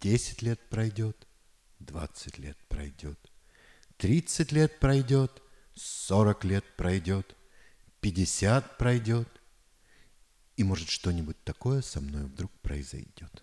Десять лет пройдет, двадцать лет пройдет, тридцать лет пройдет, сорок лет пройдет, пятьдесят пройдет, и может что-нибудь такое со мной вдруг произойдет.